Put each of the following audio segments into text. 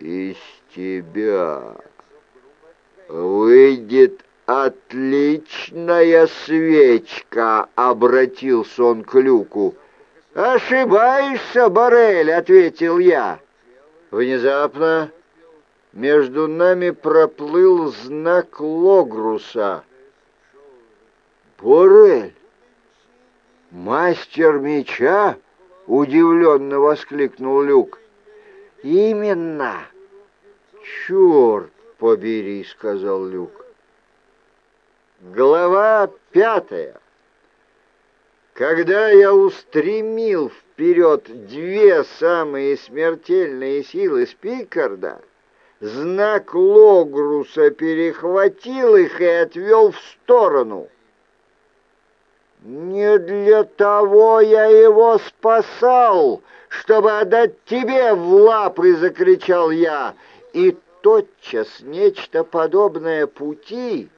из тебя выйдет отличная свечка, — обратился он к Люку. «Ошибаешься, Барель», — ответил я. Внезапно между нами проплыл знак Логруса. «Бурель! Мастер меча?» — удивленно воскликнул Люк. «Именно!» «Черт побери!» — сказал Люк. Глава пятая. Когда я устремил вперед две самые смертельные силы Спикарда, знак Логруса перехватил их и отвел в сторону. «Не для того я его спасал, чтобы отдать тебе в лапы!» — закричал я. И тотчас нечто подобное пути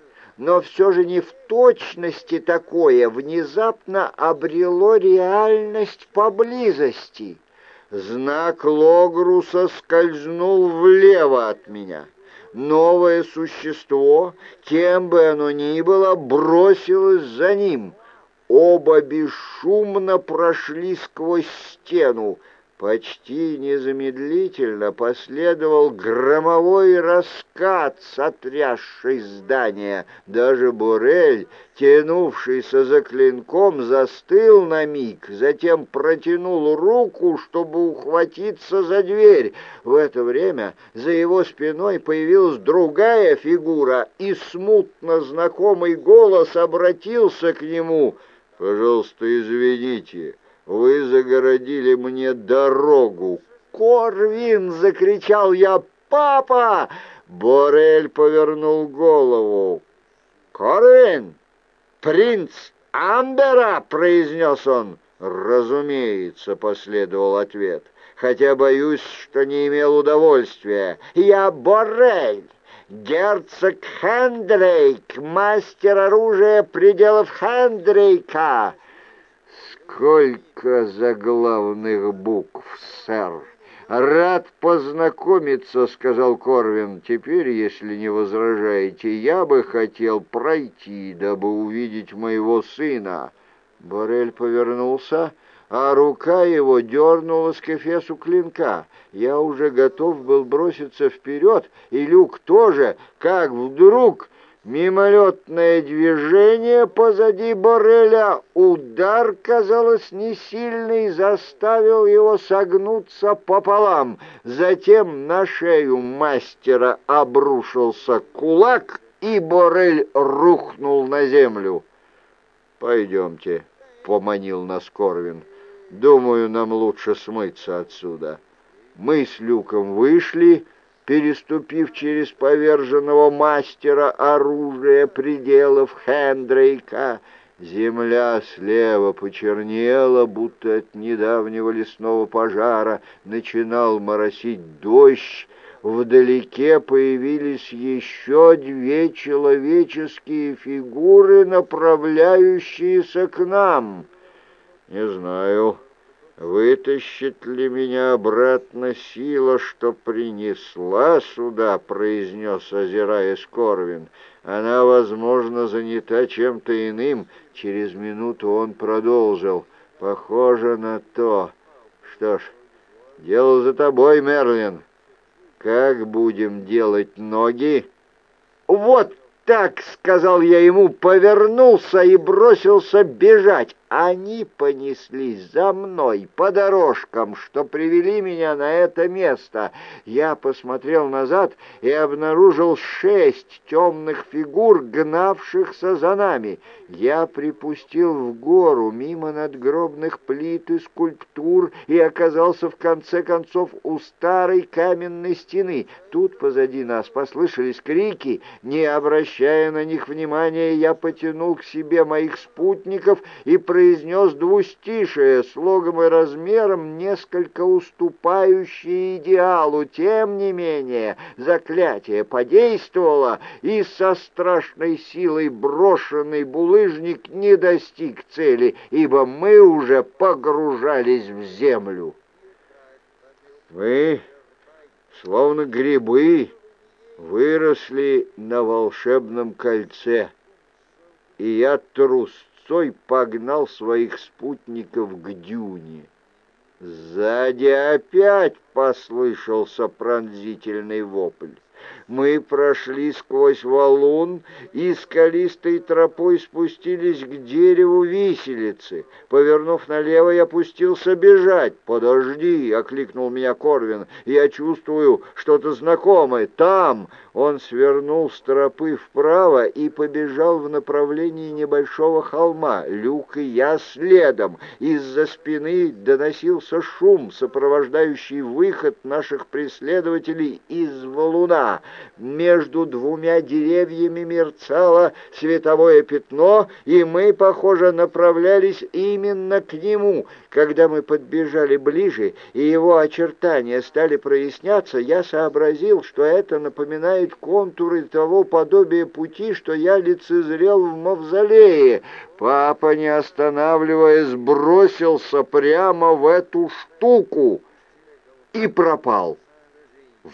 но все же не в точности такое, внезапно обрело реальность поблизости. Знак Логруса скользнул влево от меня. Новое существо, кем бы оно ни было, бросилось за ним. Оба бесшумно прошли сквозь стену, Почти незамедлительно последовал громовой раскат, сотрясший здание. Даже Бурель, тянувшийся за клинком, застыл на миг, затем протянул руку, чтобы ухватиться за дверь. В это время за его спиной появилась другая фигура, и смутно знакомый голос обратился к нему. «Пожалуйста, извините». Вы загородили мне дорогу. «Корвин!» — закричал я. «Папа!» Борель повернул голову. «Корвин! Принц Амбера!» — произнес он. «Разумеется», — последовал ответ, хотя боюсь, что не имел удовольствия. «Я Борель, герцог Хендрейк, мастер оружия пределов Хендрейка». «Сколько заглавных букв, сэр!» «Рад познакомиться», — сказал Корвин. «Теперь, если не возражаете, я бы хотел пройти, дабы увидеть моего сына». Борель повернулся, а рука его дернулась к эфесу клинка. Я уже готов был броситься вперед, и Люк тоже, как вдруг Мимолетное движение позади Бореля, удар, казалось, не сильный, заставил его согнуться пополам. Затем на шею мастера обрушился кулак, и Борель рухнул на землю. «Пойдемте», — поманил нас Корвин. «Думаю, нам лучше смыться отсюда». Мы с Люком вышли, — переступив через поверженного мастера оружия пределов Хендрейка, земля слева почернела, будто от недавнего лесного пожара начинал моросить дождь, вдалеке появились еще две человеческие фигуры, направляющиеся к нам. Не знаю, «Вытащит ли меня обратно сила, что принесла сюда?» — произнес, озираясь Корвин. «Она, возможно, занята чем-то иным». Через минуту он продолжил. «Похоже на то. Что ж, дело за тобой, Мерлин. Как будем делать ноги?» «Вот так!» — сказал я ему, повернулся и бросился бежать. Они понеслись за мной по дорожкам, что привели меня на это место. Я посмотрел назад и обнаружил шесть темных фигур, гнавшихся за нами. Я припустил в гору мимо надгробных плит и скульптур и оказался в конце концов у старой каменной стены. Тут позади нас послышались крики. Не обращая на них внимания, я потянул к себе моих спутников и произнес двустишие, слогом и размером несколько уступающие идеалу. Тем не менее, заклятие подействовало, и со страшной силой брошенный булыжник не достиг цели, ибо мы уже погружались в землю. «Вы словно грибы, выросли на волшебном кольце, и я трусцой погнал своих спутников к дюне. Сзади опять послышался пронзительный вопль. Мы прошли сквозь валун и скалистой тропой спустились к дереву виселицы. Повернув налево, я опустился бежать. «Подожди!» — окликнул меня Корвин. «Я чувствую что-то знакомое. Там!» Он свернул с тропы вправо и побежал в направлении небольшого холма. Люк и я следом. Из-за спины доносился шум, сопровождающий выход наших преследователей из валуна. Между двумя деревьями мерцало световое пятно, и мы, похоже, направлялись именно к нему. Когда мы подбежали ближе, и его очертания стали проясняться, я сообразил, что это напоминает контуры того подобия пути, что я лицезрел в мавзолее. Папа, не останавливаясь, бросился прямо в эту штуку и пропал.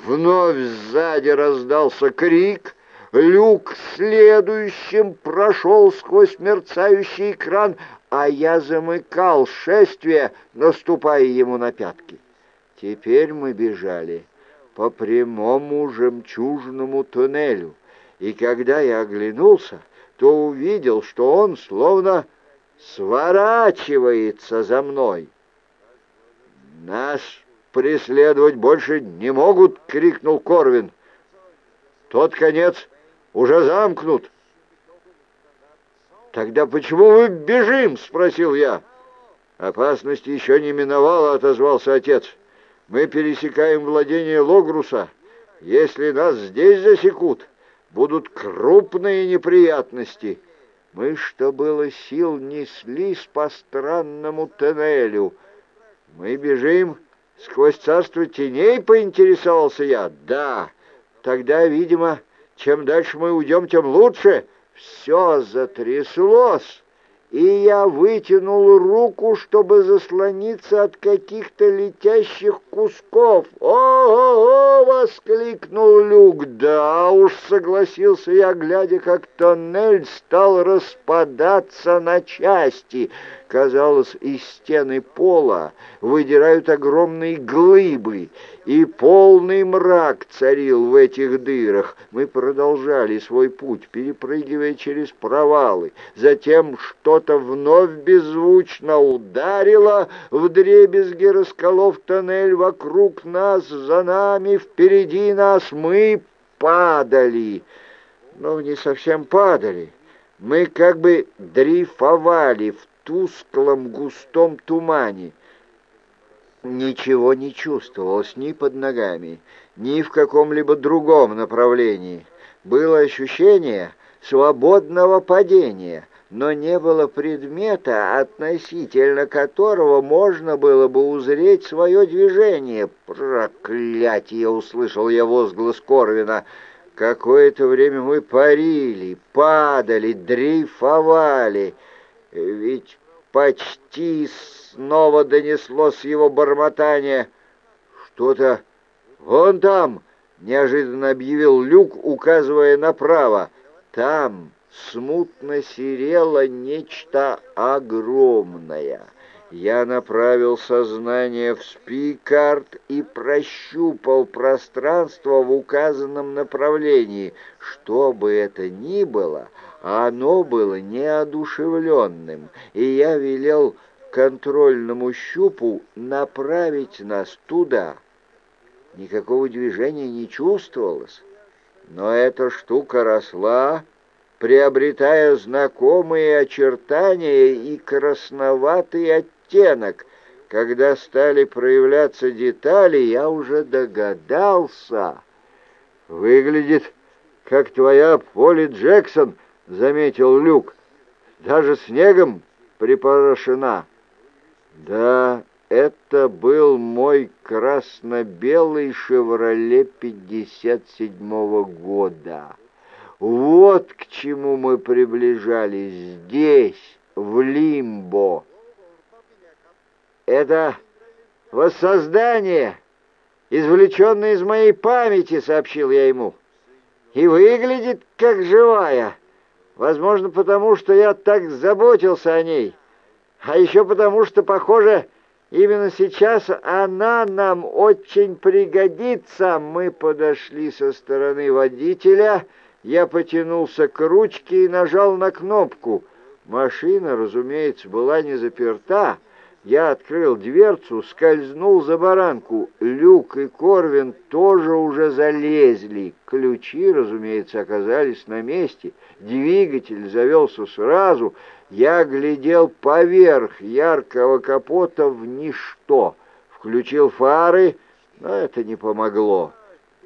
Вновь сзади раздался крик. Люк следующим прошел сквозь мерцающий экран, а я замыкал шествие, наступая ему на пятки. Теперь мы бежали по прямому жемчужному туннелю, и когда я оглянулся, то увидел, что он словно сворачивается за мной. Наш преследовать больше не могут!» — крикнул Корвин. «Тот конец уже замкнут!» «Тогда почему мы бежим?» — спросил я. «Опасность еще не миновала», — отозвался отец. «Мы пересекаем владение Логруса. Если нас здесь засекут, будут крупные неприятности». Мы, что было сил, неслись по странному тоннелю. Мы бежим Сквозь царство теней поинтересовался я. Да, тогда, видимо, чем дальше мы уйдем, тем лучше. Все затряслось и я вытянул руку, чтобы заслониться от каких-то летящих кусков. «О-о-о!» — воскликнул Люк. «Да уж», — согласился я, глядя, как тоннель стал распадаться на части. Казалось, из стены пола выдирают огромные глыбы, и полный мрак царил в этих дырах. Мы продолжали свой путь, перепрыгивая через провалы. Затем что-то вновь беззвучно ударило, в дребезги расколов тоннель вокруг нас, за нами, впереди нас. Мы падали, но не совсем падали. Мы как бы дрейфовали в тусклом густом тумане. Ничего не чувствовалось ни под ногами, ни в каком-либо другом направлении. Было ощущение свободного падения, но не было предмета, относительно которого можно было бы узреть свое движение. «Проклятие!» — услышал я возглас Корвина. Какое-то время мы парили, падали, дрейфовали. Ведь почти снова донеслось его бормотание. «Что-то вон там!» — неожиданно объявил Люк, указывая направо. «Там смутно серело нечто огромное». Я направил сознание в спикард и прощупал пространство в указанном направлении. Что бы это ни было, оно было неодушевленным, и я велел контрольному щупу направить нас туда. Никакого движения не чувствовалось, но эта штука росла, приобретая знакомые очертания и красноватый оттенок. Когда стали проявляться детали, я уже догадался. «Выглядит, как твоя Поли Джексон», — заметил Люк. «Даже снегом припорошена». Да, это был мой красно-белый «Шевроле» 57-го года. Вот к чему мы приближались здесь, в Лимбо. Это воссоздание извлеченная из моей памяти», — сообщил я ему. «И выглядит как живая. Возможно, потому что я так заботился о ней. А еще потому, что, похоже, именно сейчас она нам очень пригодится». Мы подошли со стороны водителя. Я потянулся к ручке и нажал на кнопку. Машина, разумеется, была не заперта, я открыл дверцу, скользнул за баранку. Люк и Корвин тоже уже залезли. Ключи, разумеется, оказались на месте. Двигатель завелся сразу. Я глядел поверх яркого капота в ничто. Включил фары, но это не помогло.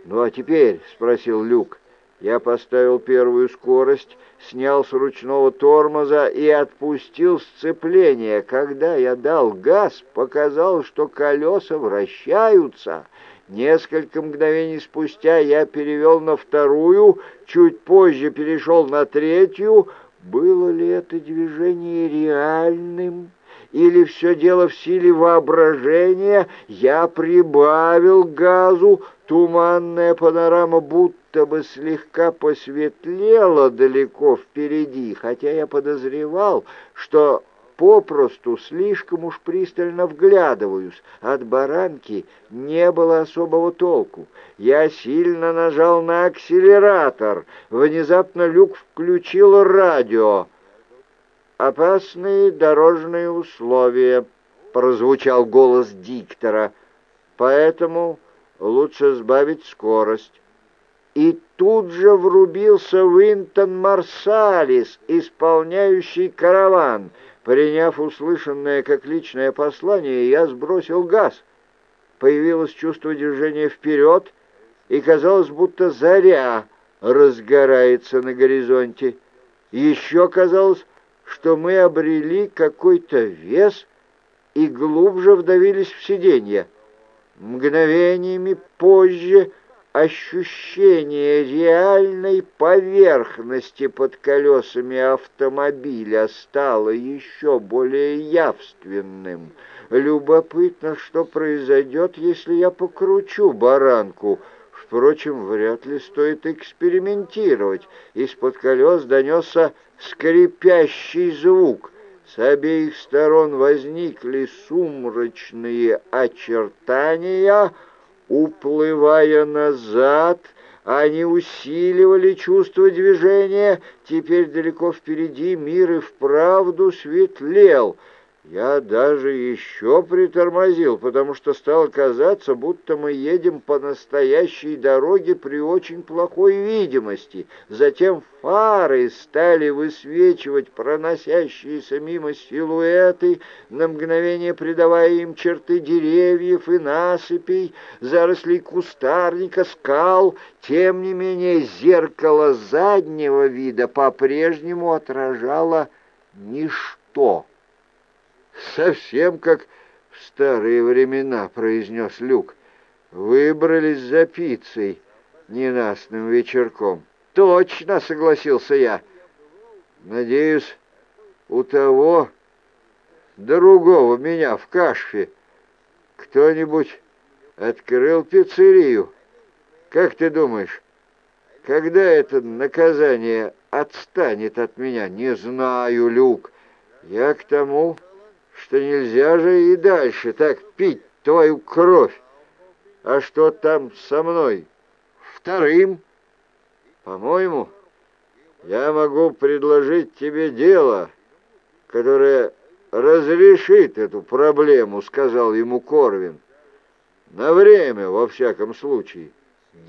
«Ну а теперь?» — спросил Люк. Я поставил первую скорость, снял с ручного тормоза и отпустил сцепление. Когда я дал газ, показалось, что колеса вращаются. Несколько мгновений спустя я перевел на вторую, чуть позже перешел на третью. Было ли это движение реальным? или все дело в силе воображения, я прибавил газу, туманная панорама будто бы слегка посветлела далеко впереди, хотя я подозревал, что попросту слишком уж пристально вглядываюсь. От баранки не было особого толку. Я сильно нажал на акселератор. Внезапно люк включил радио опасные дорожные условия», — прозвучал голос диктора, «поэтому лучше сбавить скорость». И тут же врубился Уинтон Марсалис, исполняющий караван. Приняв услышанное как личное послание, я сбросил газ. Появилось чувство движения вперед, и казалось, будто заря разгорается на горизонте. Еще казалось, что мы обрели какой-то вес и глубже вдавились в сиденье. Мгновениями позже ощущение реальной поверхности под колесами автомобиля стало еще более явственным. Любопытно, что произойдет, если я покручу баранку — Впрочем, вряд ли стоит экспериментировать. Из-под колес донесся скрипящий звук. С обеих сторон возникли сумрачные очертания, уплывая назад, они усиливали чувство движения. Теперь далеко впереди мир и вправду светлел — я даже еще притормозил, потому что стало казаться, будто мы едем по настоящей дороге при очень плохой видимости. Затем фары стали высвечивать проносящиеся мимо силуэты, на мгновение придавая им черты деревьев и насыпей, зарослей кустарника, скал. Тем не менее зеркало заднего вида по-прежнему отражало ничто. «Совсем как в старые времена», — произнес Люк. «Выбрались за пиццей ненастным вечерком». «Точно», — согласился я. «Надеюсь, у того другого меня в кашфе кто-нибудь открыл пиццерию. Как ты думаешь, когда это наказание отстанет от меня? Не знаю, Люк. Я к тому что нельзя же и дальше так пить твою кровь. А что там со мной? Вторым? По-моему, я могу предложить тебе дело, которое разрешит эту проблему, сказал ему Корвин. На время, во всяком случае.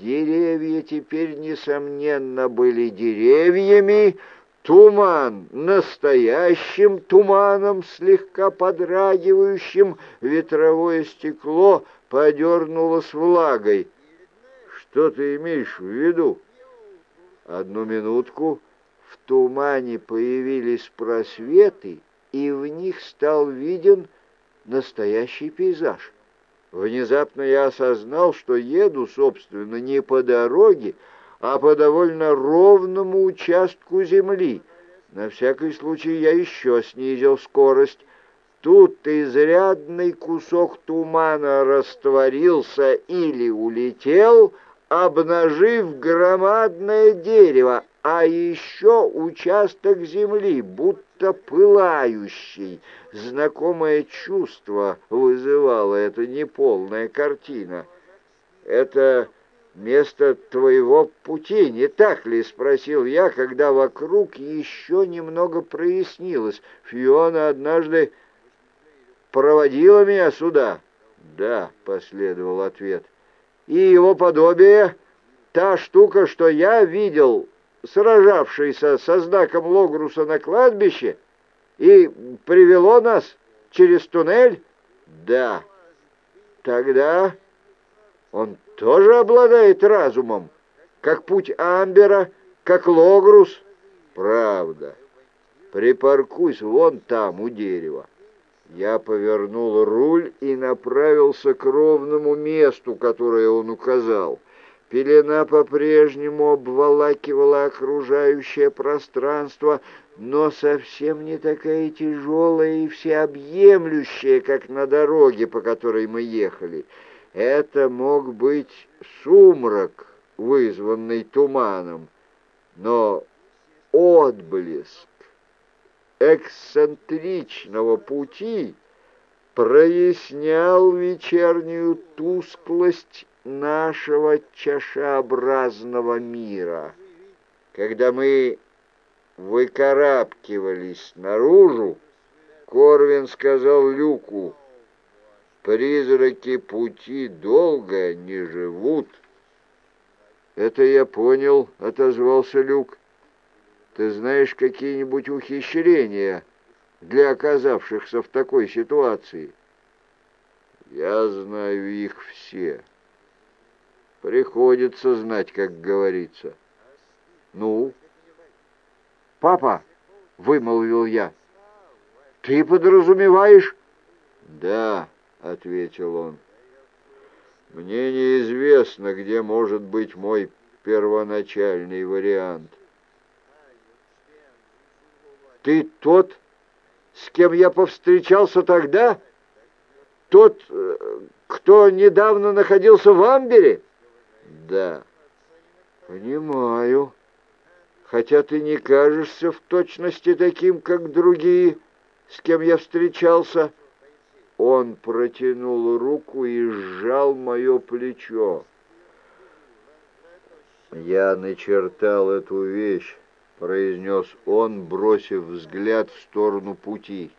Деревья теперь, несомненно, были деревьями, Туман, настоящим туманом, слегка подрагивающим, ветровое стекло подернулось влагой. Что ты имеешь в виду? Одну минутку в тумане появились просветы, и в них стал виден настоящий пейзаж. Внезапно я осознал, что еду, собственно, не по дороге, а по довольно ровному участку земли. На всякий случай я еще снизил скорость. тут изрядный кусок тумана растворился или улетел, обнажив громадное дерево, а еще участок земли, будто пылающий. Знакомое чувство вызывала эта неполная картина. «Это место твоего пути, не так ли?» — спросил я, когда вокруг еще немного прояснилось. Фиона однажды проводила меня сюда. «Да», — последовал ответ и его подобие, та штука, что я видел, сражавшийся со знаком Логруса на кладбище, и привело нас через туннель? Да. Тогда он тоже обладает разумом, как путь Амбера, как Логрус. Правда. Припаркуйся вон там, у дерева. Я повернул руль и направился к ровному месту, которое он указал. Пелена по-прежнему обволакивала окружающее пространство, но совсем не такая тяжелая и всеобъемлющая, как на дороге, по которой мы ехали. Это мог быть сумрак, вызванный туманом, но отблеск эксцентричного пути прояснял вечернюю тусклость нашего чашеобразного мира. Когда мы выкарабкивались наружу, Корвин сказал Люку, «Призраки пути долго не живут». «Это я понял», — отозвался Люк. Ты знаешь какие-нибудь ухищрения для оказавшихся в такой ситуации? Я знаю их все. Приходится знать, как говорится. Ну? Папа, вымолвил я. Ты подразумеваешь? Да, ответил он. Мне неизвестно, где может быть мой первоначальный вариант. Ты тот, с кем я повстречался тогда? Тот, э, кто недавно находился в Амбере? Да. Понимаю. Хотя ты не кажешься в точности таким, как другие, с кем я встречался. Он протянул руку и сжал мое плечо. Я начертал эту вещь произнес он, бросив взгляд в сторону пути.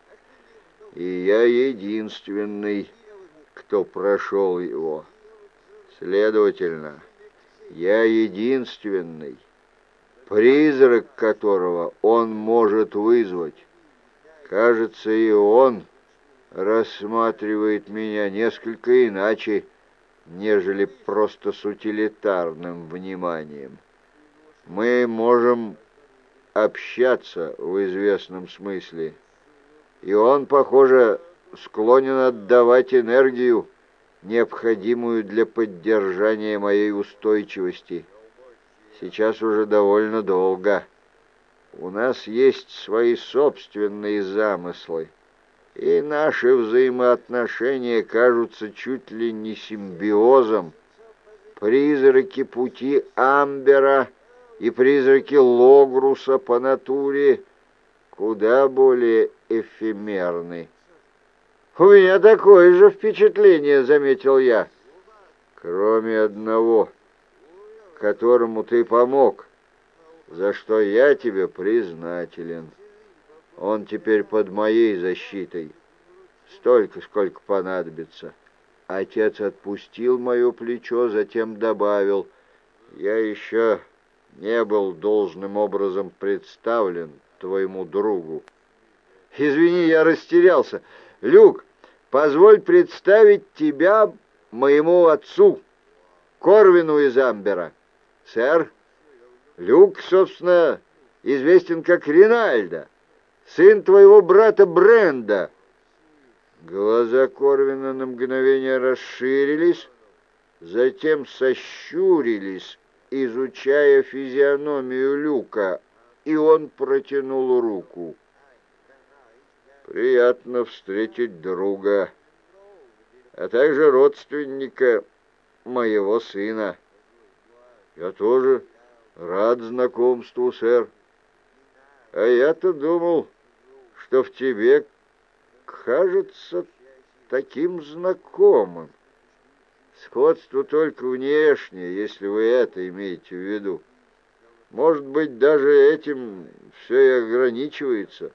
«И я единственный, кто прошел его. Следовательно, я единственный, призрак которого он может вызвать. Кажется, и он рассматривает меня несколько иначе, нежели просто с утилитарным вниманием. Мы можем общаться в известном смысле. И он, похоже, склонен отдавать энергию, необходимую для поддержания моей устойчивости. Сейчас уже довольно долго. У нас есть свои собственные замыслы, и наши взаимоотношения кажутся чуть ли не симбиозом. Призраки пути Амбера — и призраки Логруса по натуре куда более эфемерны. «У меня такое же впечатление», — заметил я. «Кроме одного, которому ты помог, за что я тебе признателен. Он теперь под моей защитой, столько, сколько понадобится». Отец отпустил мое плечо, затем добавил, «Я еще не был должным образом представлен твоему другу. Извини, я растерялся. Люк, позволь представить тебя моему отцу, Корвину из Амбера. Сэр, Люк, собственно, известен как Ринальдо, сын твоего брата Бренда. Глаза Корвина на мгновение расширились, затем сощурились изучая физиономию Люка, и он протянул руку. Приятно встретить друга, а также родственника моего сына. Я тоже рад знакомству, сэр. А я-то думал, что в тебе кажется таким знакомым. Сходство только внешнее, если вы это имеете в виду. Может быть, даже этим все и ограничивается.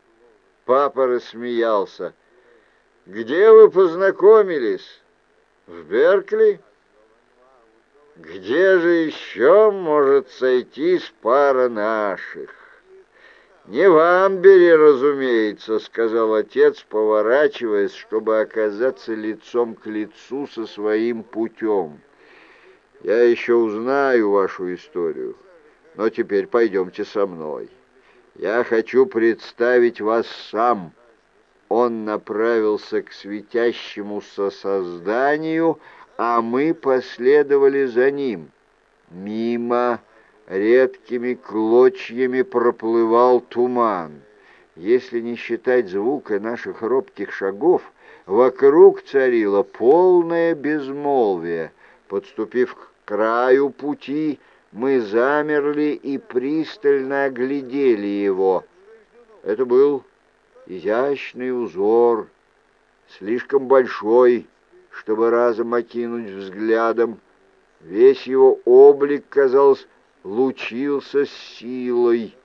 Папа рассмеялся. «Где вы познакомились? В Беркли?» «Где же еще может сойтись пара наших?» «Не в Амбере, разумеется», — сказал отец, поворачиваясь, чтобы оказаться лицом к лицу со своим путем. «Я еще узнаю вашу историю, но теперь пойдемте со мной. Я хочу представить вас сам». Он направился к светящемуся созданию, а мы последовали за ним. Мимо редкими клочьями проплывал туман. Если не считать звука наших робких шагов, вокруг царило полное безмолвие. Подступив к краю пути, мы замерли и пристально оглядели его. Это был изящный узор, слишком большой, чтобы разом окинуть взглядом. Весь его облик, казалось, лучился силой.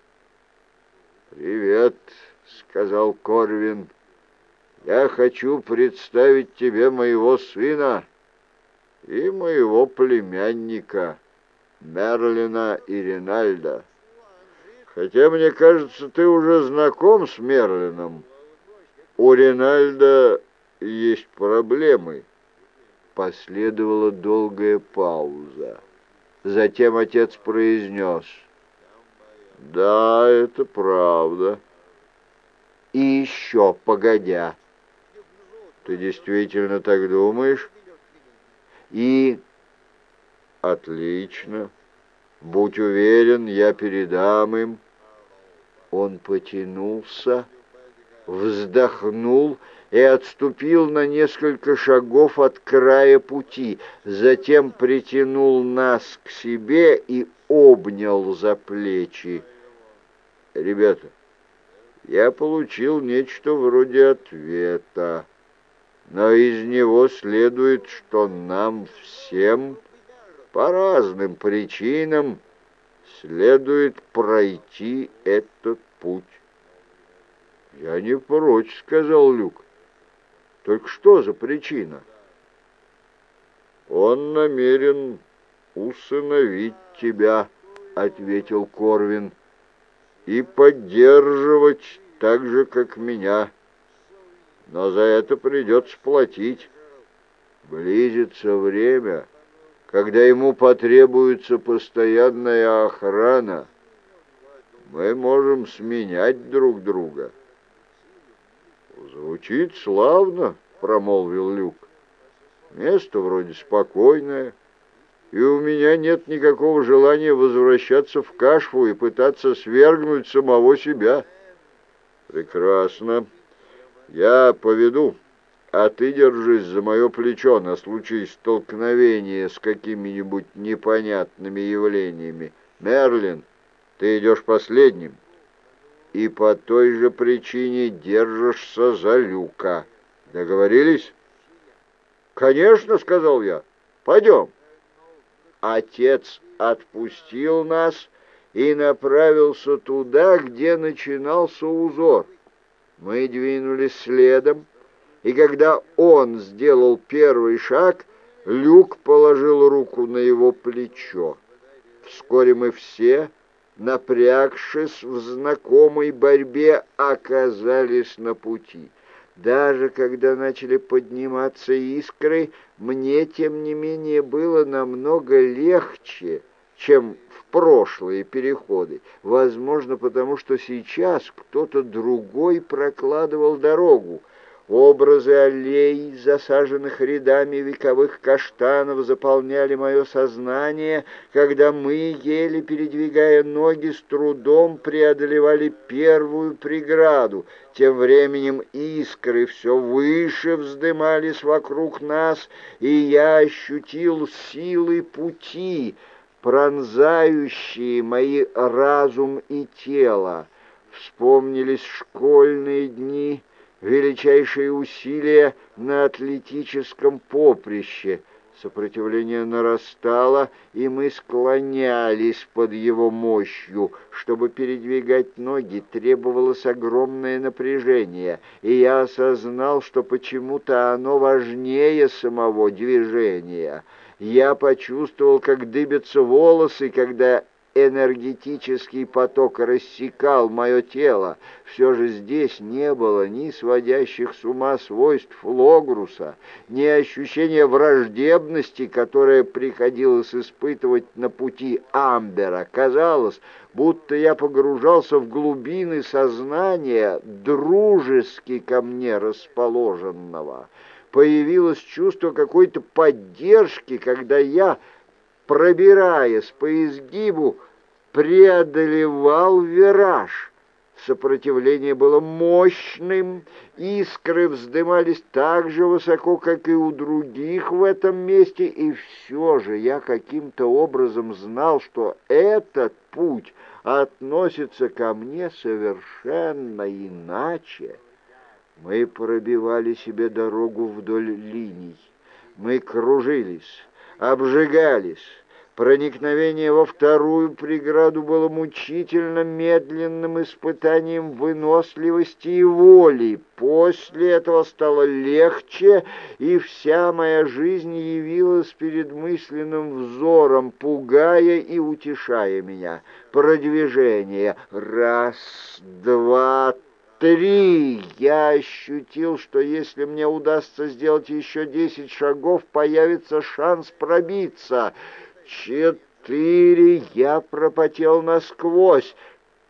«Привет», — сказал Корвин. «Я хочу представить тебе моего сына и моего племянника, Мерлина и Ринальда. Хотя, мне кажется, ты уже знаком с Мерлином. У Ринальда есть проблемы». Последовала долгая пауза. Затем отец произнес, «Да, это правда». И еще, погодя, «Ты действительно так думаешь?» «И...» «Отлично. Будь уверен, я передам им». Он потянулся, вздохнул и отступил на несколько шагов от края пути, затем притянул нас к себе и обнял за плечи. «Ребята, я получил нечто вроде ответа, но из него следует, что нам всем по разным причинам следует пройти этот путь». «Я не прочь», — сказал Люк. Только что за причина? Он намерен усыновить тебя, ответил Корвин, и поддерживать так же, как меня. Но за это придется платить. Близится время, когда ему потребуется постоянная охрана. Мы можем сменять друг друга. «Звучит славно», — промолвил Люк. «Место вроде спокойное, и у меня нет никакого желания возвращаться в Кашфу и пытаться свергнуть самого себя». «Прекрасно. Я поведу, а ты держись за мое плечо на случай столкновения с какими-нибудь непонятными явлениями. Мерлин, ты идешь последним» и по той же причине держишься за люка. Договорились? «Конечно», — сказал я, — «пойдем». Отец отпустил нас и направился туда, где начинался узор. Мы двинулись следом, и когда он сделал первый шаг, Люк положил руку на его плечо. Вскоре мы все напрягшись в знакомой борьбе, оказались на пути. Даже когда начали подниматься искры, мне, тем не менее, было намного легче, чем в прошлые переходы. Возможно, потому что сейчас кто-то другой прокладывал дорогу. Образы аллей, засаженных рядами вековых каштанов, заполняли мое сознание, когда мы, еле передвигая ноги, с трудом преодолевали первую преграду. Тем временем искры все выше вздымались вокруг нас, и я ощутил силы пути, пронзающие мои разум и тело. Вспомнились школьные дни — величайшие усилия на атлетическом поприще. Сопротивление нарастало, и мы склонялись под его мощью. Чтобы передвигать ноги, требовалось огромное напряжение, и я осознал, что почему-то оно важнее самого движения. Я почувствовал, как дыбятся волосы, когда энергетический поток рассекал мое тело. Все же здесь не было ни сводящих с ума свойств Логруса, ни ощущения враждебности, которое приходилось испытывать на пути Амбера. Казалось, будто я погружался в глубины сознания, дружески ко мне расположенного. Появилось чувство какой-то поддержки, когда я пробираясь по изгибу, преодолевал вираж. Сопротивление было мощным, искры вздымались так же высоко, как и у других в этом месте, и все же я каким-то образом знал, что этот путь относится ко мне совершенно иначе. Мы пробивали себе дорогу вдоль линий, мы кружились, обжигались. Проникновение во вторую преграду было мучительно медленным испытанием выносливости и воли. После этого стало легче, и вся моя жизнь явилась перед мысленным взором, пугая и утешая меня. Продвижение. Раз, два, три. Я ощутил, что если мне удастся сделать еще десять шагов, появится шанс пробиться. Четыре. Я пропотел насквозь.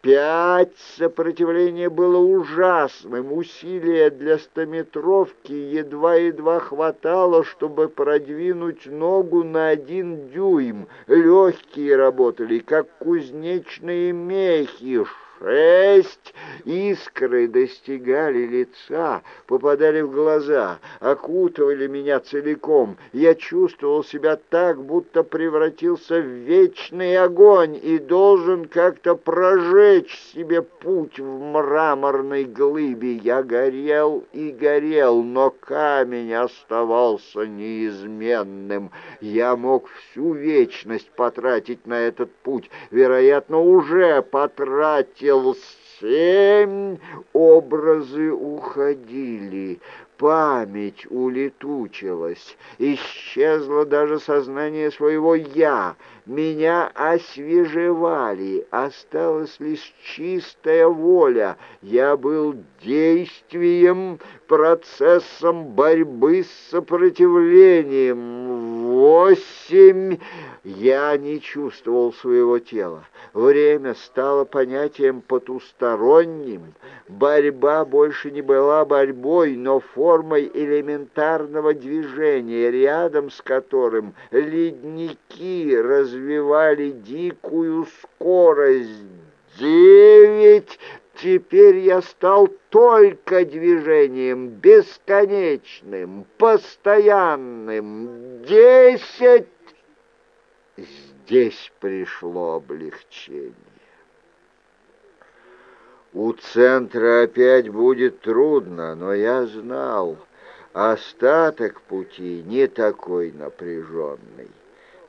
Пять сопротивление было ужасным. Усилия для стометровки едва-едва хватало, чтобы продвинуть ногу на один дюйм. Легкие работали, как кузнечные мехи шесть. Искры достигали лица, попадали в глаза, окутывали меня целиком. Я чувствовал себя так, будто превратился в вечный огонь и должен как-то прожечь себе путь в мраморной глыбе. Я горел и горел, но камень оставался неизменным. Я мог всю вечность потратить на этот путь, вероятно, уже потратил видел семь, образы уходили, память улетучилась, исчезло даже сознание своего «я», меня освежевали, осталась лишь чистая воля, я был действием, процессом борьбы с сопротивлением. Восемь я не чувствовал своего тела. Время стало понятием потусторонним. Борьба больше не была борьбой, но формой элементарного движения, рядом с которым ледники развивали дикую скорость. Девять Теперь я стал только движением, бесконечным, постоянным. Десять Здесь пришло облегчение. У центра опять будет трудно, но я знал, остаток пути не такой напряженный.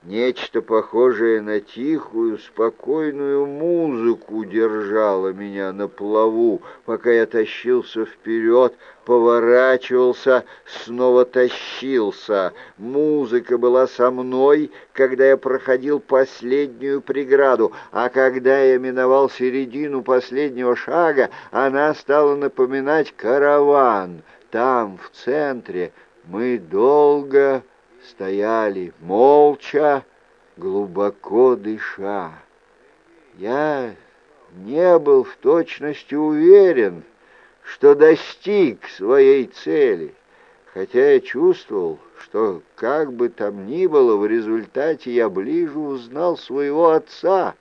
Нечто похожее на тихую, спокойную музыку держало меня на плаву, пока я тащился вперед, поворачивался, снова тащился. Музыка была со мной, когда я проходил последнюю преграду, а когда я миновал середину последнего шага, она стала напоминать караван. Там, в центре, мы долго стояли молча, глубоко дыша. Я не был в точности уверен, что достиг своей цели, хотя я чувствовал, что как бы там ни было, в результате я ближе узнал своего отца,